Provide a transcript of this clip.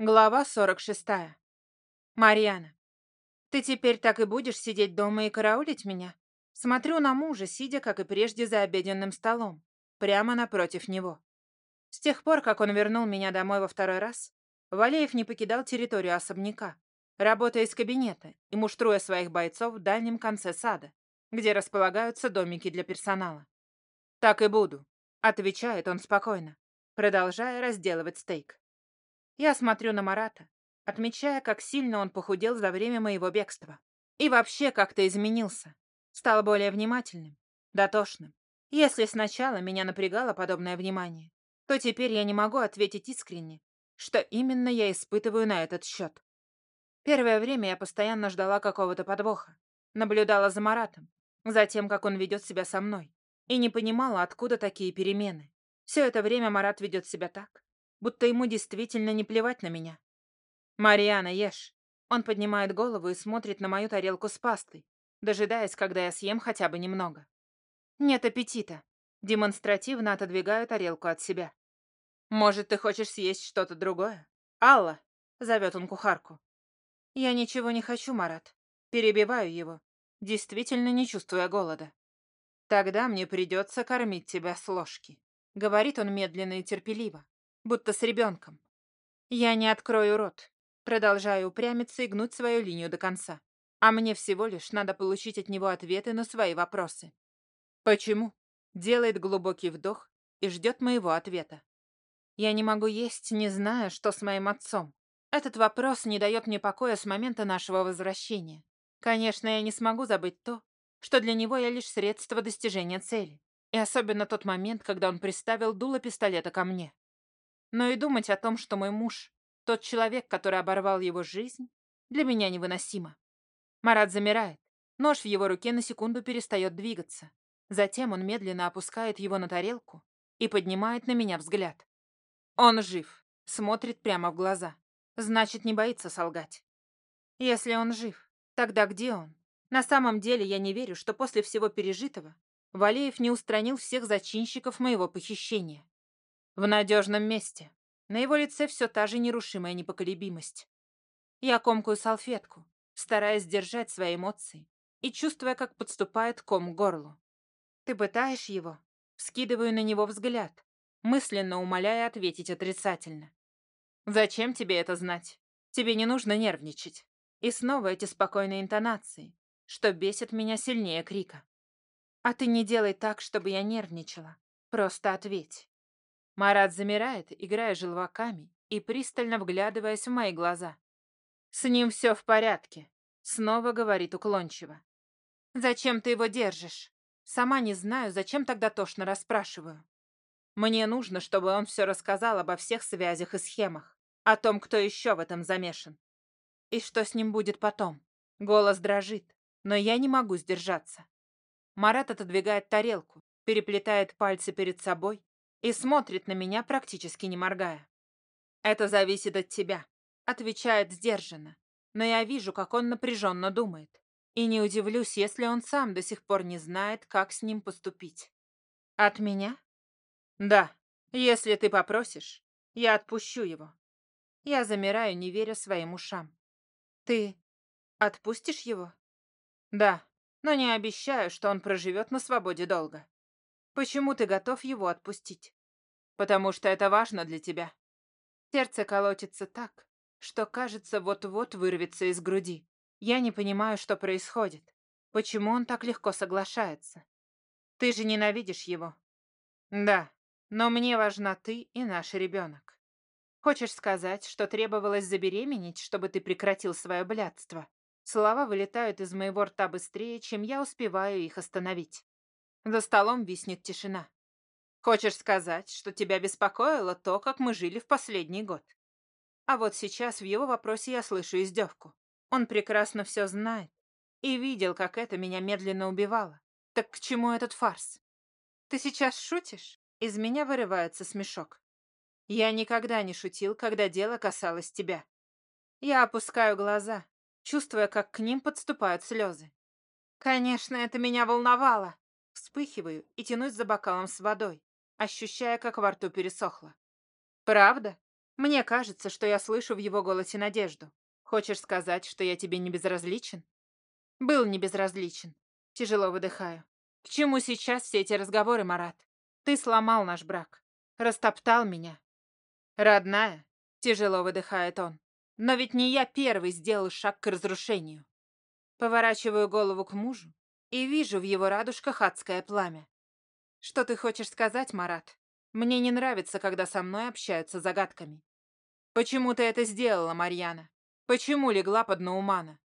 Глава 46. Марьяна, ты теперь так и будешь сидеть дома и караулить меня? Смотрю на мужа, сидя, как и прежде, за обеденным столом, прямо напротив него. С тех пор, как он вернул меня домой во второй раз, Валеев не покидал территорию особняка, работая из кабинета и муштруя своих бойцов в дальнем конце сада, где располагаются домики для персонала. «Так и буду», — отвечает он спокойно, продолжая разделывать стейк. Я смотрю на Марата, отмечая, как сильно он похудел за время моего бегства. И вообще как-то изменился. Стал более внимательным, дотошным. Если сначала меня напрягало подобное внимание, то теперь я не могу ответить искренне, что именно я испытываю на этот счет. Первое время я постоянно ждала какого-то подвоха, наблюдала за Маратом, за тем, как он ведет себя со мной, и не понимала, откуда такие перемены. Все это время Марат ведет себя так, будто ему действительно не плевать на меня. «Мариана, ешь!» Он поднимает голову и смотрит на мою тарелку с пастой, дожидаясь, когда я съем хотя бы немного. Нет аппетита. Демонстративно отодвигаю тарелку от себя. «Может, ты хочешь съесть что-то другое?» «Алла!» — зовет он кухарку. «Я ничего не хочу, Марат. Перебиваю его, действительно не чувствуя голода. Тогда мне придется кормить тебя с ложки», — говорит он медленно и терпеливо будто с ребенком. Я не открою рот, продолжаю упрямиться и гнуть свою линию до конца. А мне всего лишь надо получить от него ответы на свои вопросы. Почему? Делает глубокий вдох и ждет моего ответа. Я не могу есть, не зная, что с моим отцом. Этот вопрос не дает мне покоя с момента нашего возвращения. Конечно, я не смогу забыть то, что для него я лишь средство достижения цели. И особенно тот момент, когда он приставил дуло пистолета ко мне. Но и думать о том, что мой муж, тот человек, который оборвал его жизнь, для меня невыносимо. Марат замирает. Нож в его руке на секунду перестает двигаться. Затем он медленно опускает его на тарелку и поднимает на меня взгляд. Он жив, смотрит прямо в глаза. Значит, не боится солгать. Если он жив, тогда где он? На самом деле я не верю, что после всего пережитого Валеев не устранил всех зачинщиков моего похищения. В надежном месте. На его лице все та же нерушимая непоколебимость. Я комкаю салфетку, стараясь сдержать свои эмоции и чувствуя, как подступает ком к горлу. «Ты пытаешь его?» Скидываю на него взгляд, мысленно умоляя ответить отрицательно. «Зачем тебе это знать? Тебе не нужно нервничать». И снова эти спокойные интонации, что бесит меня сильнее крика. «А ты не делай так, чтобы я нервничала. Просто ответь». Марат замирает, играя желваками и пристально вглядываясь в мои глаза. «С ним все в порядке», — снова говорит уклончиво. «Зачем ты его держишь? Сама не знаю, зачем тогда тошно расспрашиваю. Мне нужно, чтобы он все рассказал обо всех связях и схемах, о том, кто еще в этом замешан. И что с ним будет потом. Голос дрожит, но я не могу сдержаться. Марат отодвигает тарелку, переплетает пальцы перед собой и смотрит на меня, практически не моргая. «Это зависит от тебя», — отвечает сдержанно, но я вижу, как он напряженно думает, и не удивлюсь, если он сам до сих пор не знает, как с ним поступить. «От меня?» «Да, если ты попросишь, я отпущу его». Я замираю, не веря своим ушам. «Ты отпустишь его?» «Да, но не обещаю, что он проживет на свободе долго». Почему ты готов его отпустить? Потому что это важно для тебя. Сердце колотится так, что, кажется, вот-вот вырвется из груди. Я не понимаю, что происходит. Почему он так легко соглашается? Ты же ненавидишь его. Да, но мне важна ты и наш ребенок. Хочешь сказать, что требовалось забеременеть, чтобы ты прекратил свое блядство? Слова вылетают из моего рта быстрее, чем я успеваю их остановить. За столом виснет тишина. Хочешь сказать, что тебя беспокоило то, как мы жили в последний год? А вот сейчас в его вопросе я слышу издевку. Он прекрасно все знает и видел, как это меня медленно убивало. Так к чему этот фарс? Ты сейчас шутишь? Из меня вырывается смешок. Я никогда не шутил, когда дело касалось тебя. Я опускаю глаза, чувствуя, как к ним подступают слезы. Конечно, это меня волновало. Вспыхиваю и тянусь за бокалом с водой, ощущая, как во рту пересохло. «Правда?» Мне кажется, что я слышу в его голосе надежду. Хочешь сказать, что я тебе не безразличен? Был не безразличен. Тяжело выдыхаю. К чему сейчас все эти разговоры, Марат? Ты сломал наш брак. Растоптал меня. Родная, тяжело выдыхает он. Но ведь не я первый сделал шаг к разрушению. Поворачиваю голову к мужу и вижу в его радужках адское пламя. Что ты хочешь сказать, Марат? Мне не нравится, когда со мной общаются загадками. Почему ты это сделала, Марьяна? Почему легла под Наумана?